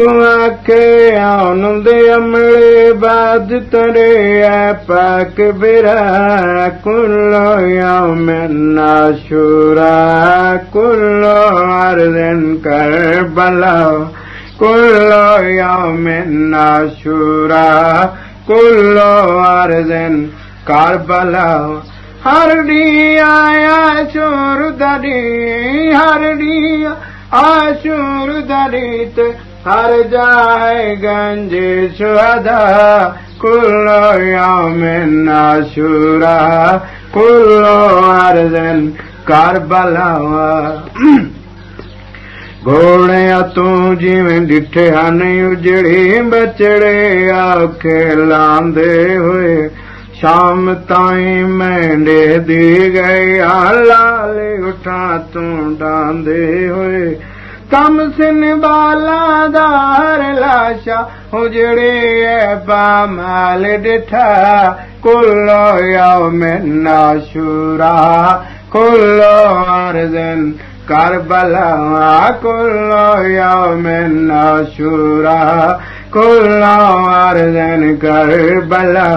आखे आनंद अमले बाद तरे पाक बिरा कुल्लो यौम नाशुरा कुल्लो अर्दन कर अर्दन कर बलाओ हर डी आया चोर दरी हर डी आशुर दरित هر جائي گنج سهدا ڪلو يوم ناشرا ڪلو اردن ڪربلا گهوڙيا تون جوين ڏٺي هن اجڙي بچڙي آکي لاندي هئي. شام تائين مينڍي دي گيا لالي اٺا تون ڊاندي هئي ڪم سن بالا دار لاشا اجڙي پامال ڏٺا اردن ڪربلا ڪلو يوم ناشرا ڪلو اردن ڪربلا